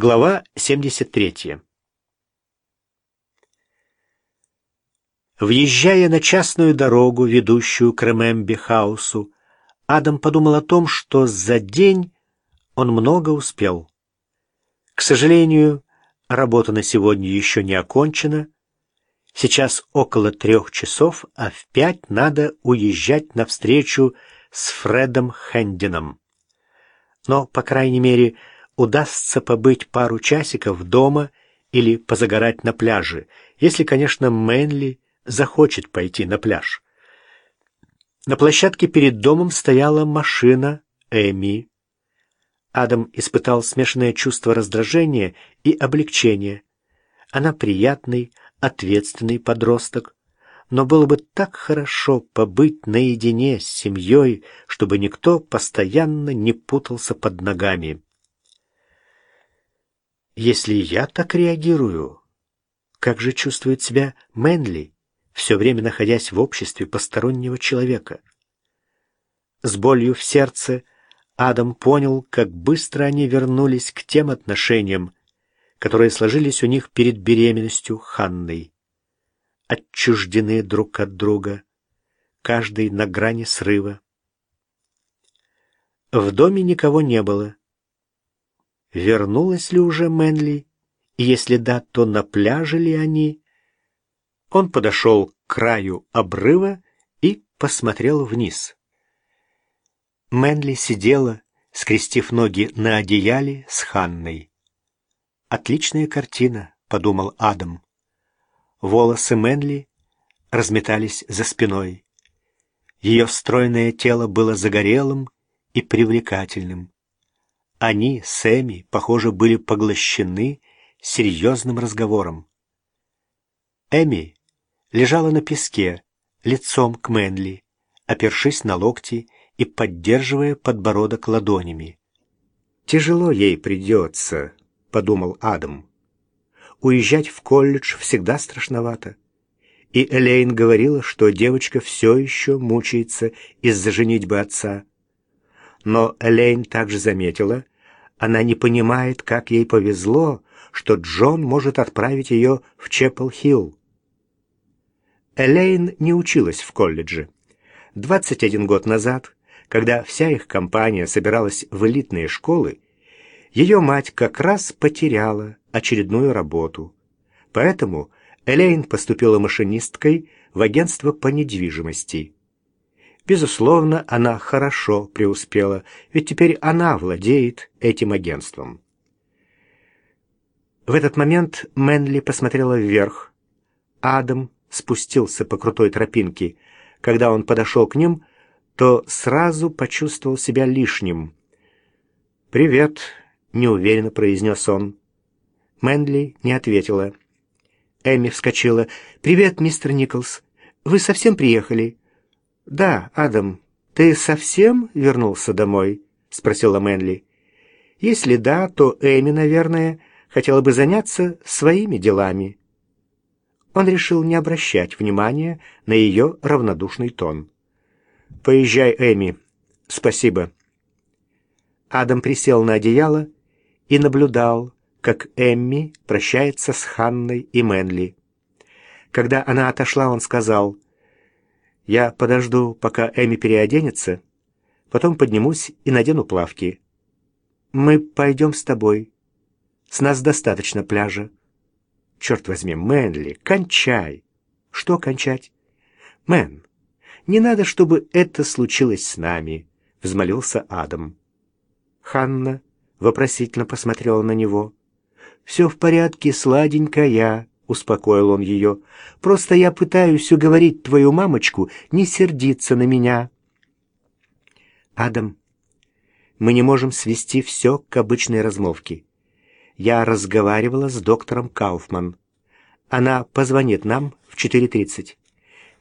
Глава 73. Въезжая на частную дорогу, ведущую к Ремемби-хаусу, Адам подумал о том, что за день он много успел. К сожалению, работа на сегодня еще не окончена. Сейчас около трех часов, а в пять надо уезжать навстречу с Фредом Хэндином. Но, по крайней мере, удастся побыть пару часиков дома или позагорать на пляже, если, конечно, Мэнли захочет пойти на пляж. На площадке перед домом стояла машина Эми. Адам испытал смешанное чувство раздражения и облегчения. Она приятный, ответственный подросток, но было бы так хорошо побыть наедине с семьей, чтобы никто постоянно не путался под ногами. Если я так реагирую, как же чувствует себя Мэнли, все время находясь в обществе постороннего человека? С болью в сердце Адам понял, как быстро они вернулись к тем отношениям, которые сложились у них перед беременностью Ханной. Отчуждены друг от друга, каждый на грани срыва. В доме никого не было вернулась ли уже Мэнли, и если да, то на пляже ли они. Он подошел к краю обрыва и посмотрел вниз. Мэнли сидела, скрестив ноги на одеяле с Ханной. «Отличная картина», — подумал Адам. Волосы Мэнли разметались за спиной. Ее стройное тело было загорелым и привлекательным. Они с Эми, похоже, были поглощены серьезным разговором. Эми лежала на песке, лицом к Мэнли, опершись на локти и поддерживая подбородок ладонями. «Тяжело ей придется», — подумал Адам. «Уезжать в колледж всегда страшновато». И Элейн говорила, что девочка все еще мучается из-за женитьбы отца. Но Элейн также заметила, она не понимает, как ей повезло, что Джон может отправить ее в Чеппел-Хилл. Элейн не училась в колледже. 21 год назад, когда вся их компания собиралась в элитные школы, ее мать как раз потеряла очередную работу. Поэтому Элейн поступила машинисткой в агентство по недвижимости. Безусловно, она хорошо преуспела, ведь теперь она владеет этим агентством. В этот момент Мэнли посмотрела вверх. Адам спустился по крутой тропинке. Когда он подошел к ним, то сразу почувствовал себя лишним. «Привет», — неуверенно произнес он. Мэнли не ответила. Эми вскочила. «Привет, мистер Николс. Вы совсем приехали?» «Да, Адам, ты совсем вернулся домой?» — спросила Мэнли. «Если да, то Эми, наверное, хотела бы заняться своими делами». Он решил не обращать внимания на ее равнодушный тон. «Поезжай, Эми. Спасибо». Адам присел на одеяло и наблюдал, как Эмми прощается с Ханной и Мэнли. Когда она отошла, он сказал — я подожду, пока Эми переоденется, потом поднимусь и надену плавки. Мы пойдем с тобой. С нас достаточно пляжа. Черт возьми, Мэнли, кончай. Что кончать? Мэн, не надо, чтобы это случилось с нами, взмолился Адам. Ханна вопросительно посмотрела на него. «Все в порядке, сладенькая», успокоил он ее. «Просто я пытаюсь уговорить твою мамочку не сердиться на меня». «Адам, мы не можем свести все к обычной размовке. Я разговаривала с доктором Кауфман. Она позвонит нам в 4.30.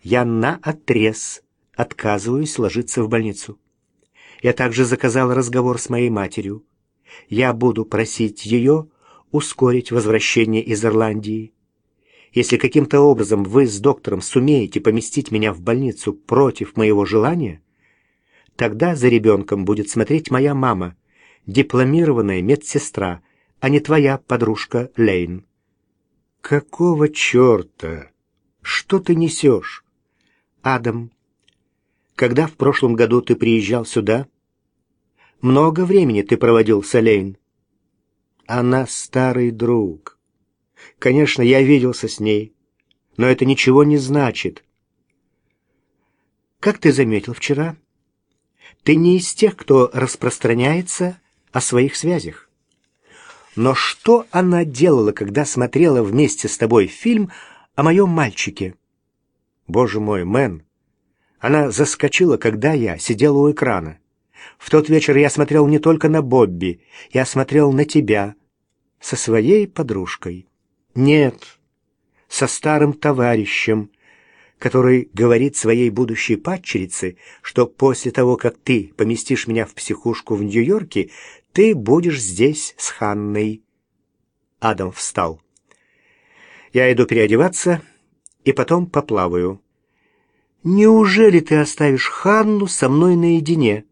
Я наотрез отказываюсь ложиться в больницу. Я также заказал разговор с моей матерью. Я буду просить ее ускорить возвращение из Ирландии. Если каким-то образом вы с доктором сумеете поместить меня в больницу против моего желания, тогда за ребенком будет смотреть моя мама, дипломированная медсестра, а не твоя подружка Лейн». «Какого черта? Что ты несешь?» «Адам, когда в прошлом году ты приезжал сюда, много времени ты проводил с Лейн?» «Она старый друг. Конечно, я виделся с ней, но это ничего не значит. Как ты заметил вчера, ты не из тех, кто распространяется о своих связях. Но что она делала, когда смотрела вместе с тобой фильм о моем мальчике? Боже мой, Мэн, она заскочила, когда я сидел у экрана. В тот вечер я смотрел не только на Бобби, я смотрел на тебя со своей подружкой. Нет, со старым товарищем, который говорит своей будущей падчерице, что после того, как ты поместишь меня в психушку в Нью-Йорке, ты будешь здесь с Ханной. Адам встал. Я иду переодеваться и потом поплаваю. Неужели ты оставишь Ханну со мной наедине?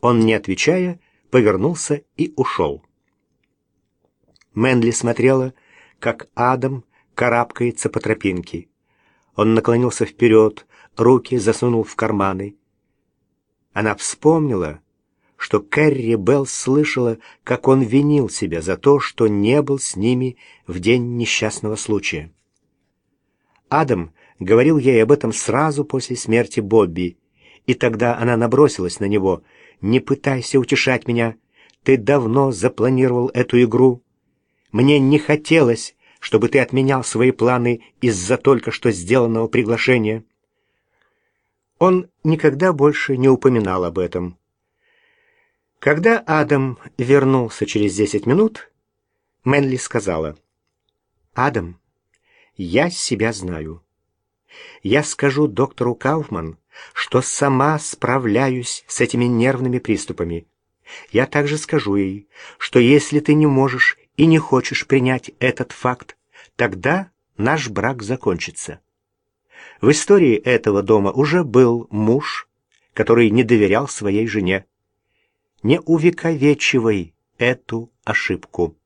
Он, не отвечая, повернулся и ушел. Мэнли смотрела, как Адам карабкается по тропинке. Он наклонился вперед, руки засунул в карманы. Она вспомнила, что Кэрри Белл слышала, как он винил себя за то, что не был с ними в день несчастного случая. Адам говорил ей об этом сразу после смерти Бобби, и тогда она набросилась на него. «Не пытайся утешать меня. Ты давно запланировал эту игру. Мне не хотелось, чтобы ты отменял свои планы из-за только что сделанного приглашения. Он никогда больше не упоминал об этом. Когда Адам вернулся через десять минут, Мэнли сказала, «Адам, я себя знаю. Я скажу доктору Кауфман, что сама справляюсь с этими нервными приступами. Я также скажу ей, что если ты не можешь и не хочешь принять этот факт, тогда наш брак закончится. В истории этого дома уже был муж, который не доверял своей жене. Не увековечивай эту ошибку.